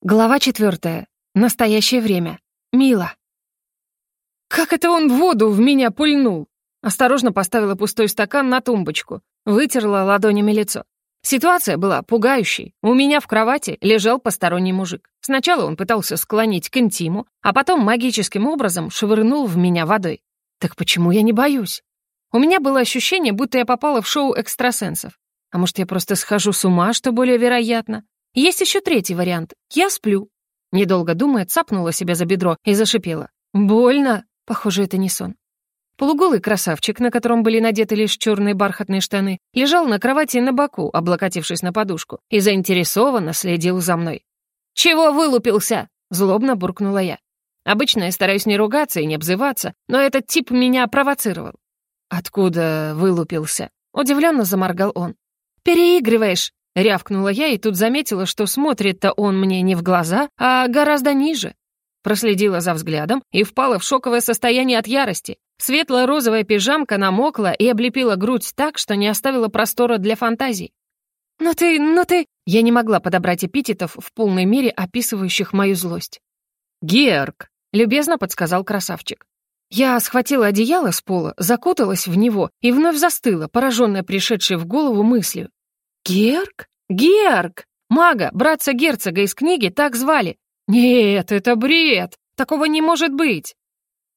Глава четвертая. Настоящее время. Мила. Как это он воду в меня пульнул? Осторожно поставила пустой стакан на тумбочку, вытерла ладонями лицо. Ситуация была пугающей. У меня в кровати лежал посторонний мужик. Сначала он пытался склонить к интиму, а потом магическим образом швырнул в меня водой. Так почему я не боюсь? У меня было ощущение, будто я попала в шоу экстрасенсов. А может, я просто схожу с ума, что более вероятно? Есть еще третий вариант. Я сплю. Недолго думая, цапнула себя за бедро и зашипела. Больно. Похоже, это не сон. Полуголый красавчик, на котором были надеты лишь черные бархатные штаны, лежал на кровати на боку, облокотившись на подушку, и заинтересованно следил за мной. «Чего вылупился?» — злобно буркнула я. Обычно я стараюсь не ругаться и не обзываться, но этот тип меня провоцировал. «Откуда вылупился?» — удивленно заморгал он. «Переигрываешь!» Рявкнула я и тут заметила, что смотрит-то он мне не в глаза, а гораздо ниже. Проследила за взглядом и впала в шоковое состояние от ярости. Светло-розовая пижамка намокла и облепила грудь так, что не оставила простора для фантазий. «Ну ты, ну ты...» Я не могла подобрать эпитетов в полной мере, описывающих мою злость. «Герк», — любезно подсказал красавчик. Я схватила одеяло с пола, закуталась в него и вновь застыла, пораженная пришедшей в голову мыслью. «Герк? Герк! Мага, братца герцога из книги, так звали. Нет, это бред! Такого не может быть!»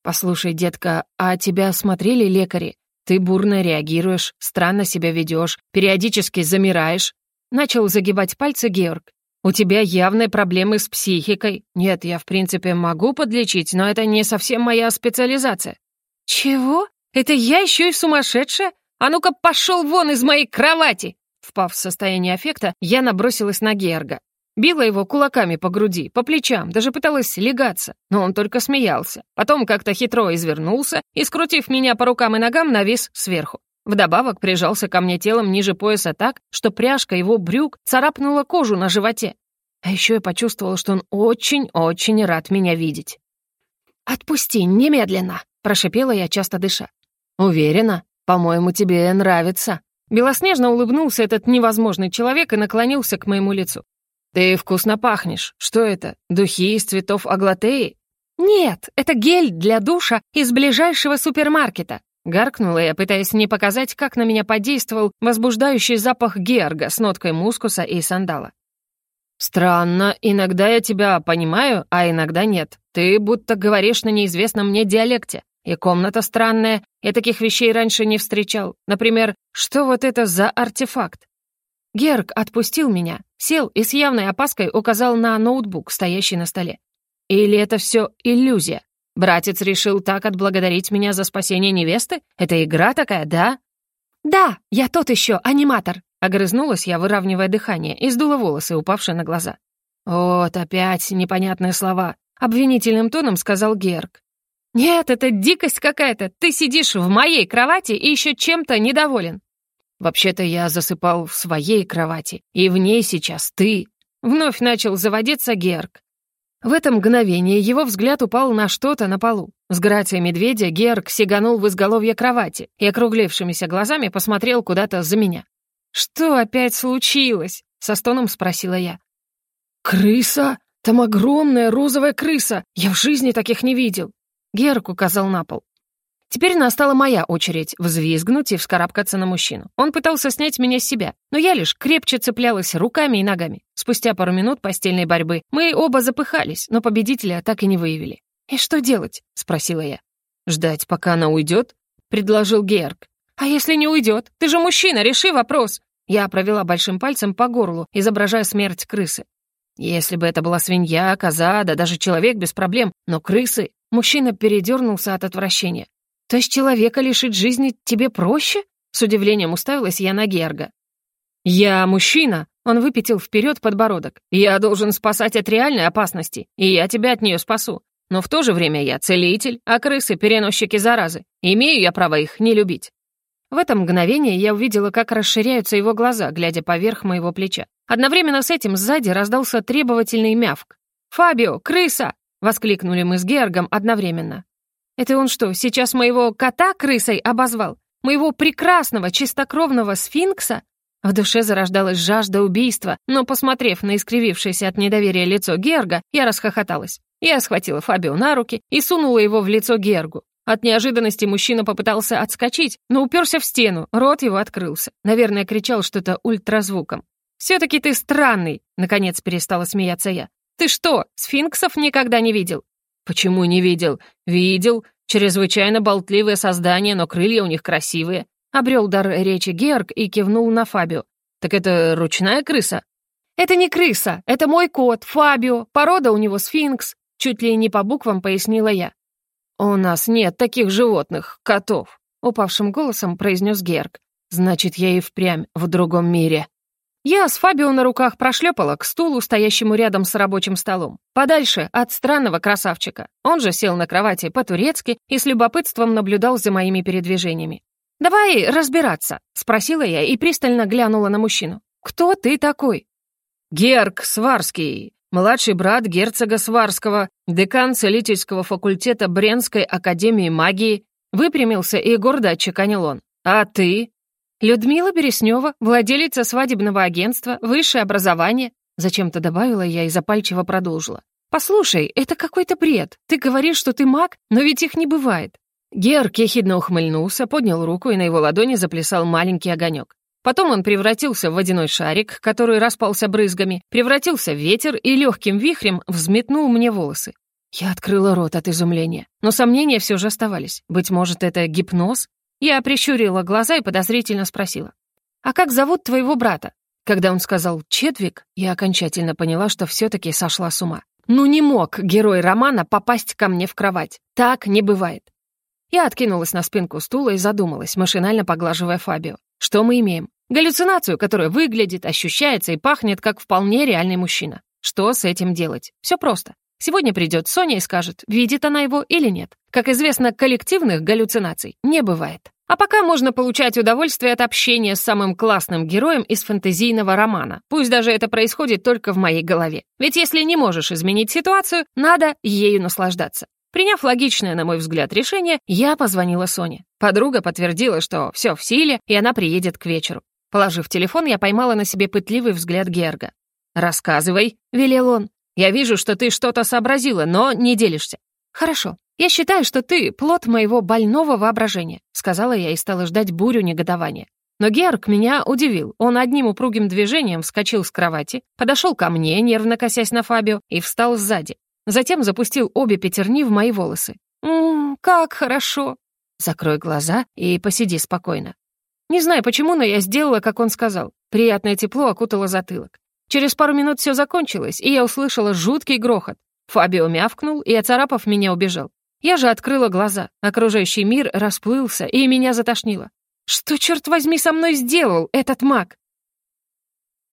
«Послушай, детка, а тебя смотрели лекари? Ты бурно реагируешь, странно себя ведешь, периодически замираешь». Начал загибать пальцы Георг. «У тебя явные проблемы с психикой. Нет, я, в принципе, могу подлечить, но это не совсем моя специализация». «Чего? Это я еще и сумасшедшая? А ну-ка, пошел вон из моей кровати!» Впав в состояние аффекта, я набросилась на Герга. Била его кулаками по груди, по плечам, даже пыталась легаться, но он только смеялся. Потом как-то хитро извернулся и, скрутив меня по рукам и ногам, навис сверху. Вдобавок прижался ко мне телом ниже пояса так, что пряжка его брюк царапнула кожу на животе. А еще я почувствовала, что он очень-очень рад меня видеть. «Отпусти немедленно!» — прошипела я, часто дыша. «Уверена? По-моему, тебе нравится», Белоснежно улыбнулся этот невозможный человек и наклонился к моему лицу. «Ты вкусно пахнешь. Что это? Духи из цветов аглатеи?» «Нет, это гель для душа из ближайшего супермаркета», Гаркнула я, пытаясь не показать, как на меня подействовал возбуждающий запах георга с ноткой мускуса и сандала. «Странно, иногда я тебя понимаю, а иногда нет. Ты будто говоришь на неизвестном мне диалекте. И комната странная, я таких вещей раньше не встречал. Например, что вот это за артефакт? Герк отпустил меня, сел и с явной опаской указал на ноутбук, стоящий на столе. Или это все иллюзия? Братец решил так отблагодарить меня за спасение невесты? Это игра такая, да? Да, я тот еще аниматор. Огрызнулась я, выравнивая дыхание, и сдула волосы, упавшие на глаза. «Вот опять непонятные слова», — обвинительным тоном сказал Герк. «Нет, это дикость какая-то. Ты сидишь в моей кровати и еще чем-то недоволен». «Вообще-то я засыпал в своей кровати, и в ней сейчас ты». Вновь начал заводиться Герк. В это мгновение его взгляд упал на что-то на полу. С грацией медведя Герк сиганул в изголовье кровати и округлившимися глазами посмотрел куда-то за меня. «Что опять случилось?» — со стоном спросила я. «Крыса? Там огромная розовая крыса! Я в жизни таких не видел!» Герк указал на пол. Теперь настала моя очередь взвизгнуть и вскарабкаться на мужчину. Он пытался снять меня с себя, но я лишь крепче цеплялась руками и ногами. Спустя пару минут постельной борьбы мы оба запыхались, но победителя так и не выявили. «И что делать?» — спросила я. «Ждать, пока она уйдет?» — предложил Герк. «А если не уйдет? Ты же мужчина, реши вопрос!» Я провела большим пальцем по горлу, изображая смерть крысы. Если бы это была свинья, коза, да даже человек без проблем, но крысы Мужчина передернулся от отвращения. «То есть человека лишить жизни тебе проще?» С удивлением уставилась я на Герга. «Я мужчина!» Он выпятил вперед подбородок. «Я должен спасать от реальной опасности, и я тебя от нее спасу. Но в то же время я целитель, а крысы — переносчики заразы. Имею я право их не любить». В это мгновение я увидела, как расширяются его глаза, глядя поверх моего плеча. Одновременно с этим сзади раздался требовательный мявк. «Фабио, крыса!» — воскликнули мы с Георгом одновременно. «Это он что, сейчас моего кота крысой обозвал? Моего прекрасного, чистокровного сфинкса? В душе зарождалась жажда убийства, но, посмотрев на искривившееся от недоверия лицо Герга, я расхохоталась. Я схватила Фабио на руки и сунула его в лицо Гергу. От неожиданности мужчина попытался отскочить, но уперся в стену, рот его открылся. Наверное, кричал что-то ультразвуком. «Все-таки ты странный!» — наконец перестала смеяться я. «Ты что, сфинксов никогда не видел?» «Почему не видел?» «Видел. Чрезвычайно болтливое создание, но крылья у них красивые». Обрел дар речи Георг и кивнул на Фабио. «Так это ручная крыса?» «Это не крыса, это мой кот, Фабио. Порода у него сфинкс», чуть ли не по буквам пояснила я. «У нас нет таких животных, котов», — упавшим голосом произнес Герк. «Значит, я и впрямь в другом мире». Я с Фабио на руках прошлепала к стулу, стоящему рядом с рабочим столом. Подальше от странного красавчика. Он же сел на кровати по-турецки и с любопытством наблюдал за моими передвижениями. «Давай разбираться», — спросила я и пристально глянула на мужчину. «Кто ты такой?» «Герк Сварский, младший брат герцога Сварского, декан целительского факультета Бренской академии магии, выпрямился и гордо отчеканил он. «А ты?» «Людмила Береснева, владелица свадебного агентства, высшее образование», зачем-то добавила я и запальчиво продолжила. «Послушай, это какой-то бред. Ты говоришь, что ты маг, но ведь их не бывает». Герк ехидно ухмыльнулся, поднял руку, и на его ладони заплясал маленький огонек. Потом он превратился в водяной шарик, который распался брызгами, превратился в ветер и легким вихрем взметнул мне волосы. Я открыла рот от изумления, но сомнения все же оставались. Быть может, это гипноз? Я прищурила глаза и подозрительно спросила. «А как зовут твоего брата?» Когда он сказал «Четвик», я окончательно поняла, что все-таки сошла с ума. Ну не мог герой романа попасть ко мне в кровать. Так не бывает. Я откинулась на спинку стула и задумалась, машинально поглаживая Фабио. Что мы имеем? Галлюцинацию, которая выглядит, ощущается и пахнет, как вполне реальный мужчина. Что с этим делать? Все просто. Сегодня придет Соня и скажет, видит она его или нет. Как известно, коллективных галлюцинаций не бывает. А пока можно получать удовольствие от общения с самым классным героем из фэнтезийного романа. Пусть даже это происходит только в моей голове. Ведь если не можешь изменить ситуацию, надо ею наслаждаться. Приняв логичное, на мой взгляд, решение, я позвонила Соне. Подруга подтвердила, что все в силе, и она приедет к вечеру. Положив телефон, я поймала на себе пытливый взгляд Герга. «Рассказывай», — велел он. «Я вижу, что ты что-то сообразила, но не делишься». «Хорошо. Я считаю, что ты — плод моего больного воображения», — сказала я и стала ждать бурю негодования. Но Герг меня удивил. Он одним упругим движением вскочил с кровати, подошел ко мне, нервно косясь на Фабио, и встал сзади. Затем запустил обе пятерни в мои волосы. «Ммм, как хорошо!» «Закрой глаза и посиди спокойно». Не знаю почему, но я сделала, как он сказал. Приятное тепло окутало затылок. Через пару минут все закончилось, и я услышала жуткий грохот. Фабио мявкнул и, оцарапав меня, убежал. Я же открыла глаза. Окружающий мир расплылся, и меня затошнило. Что, черт возьми, со мной сделал этот маг?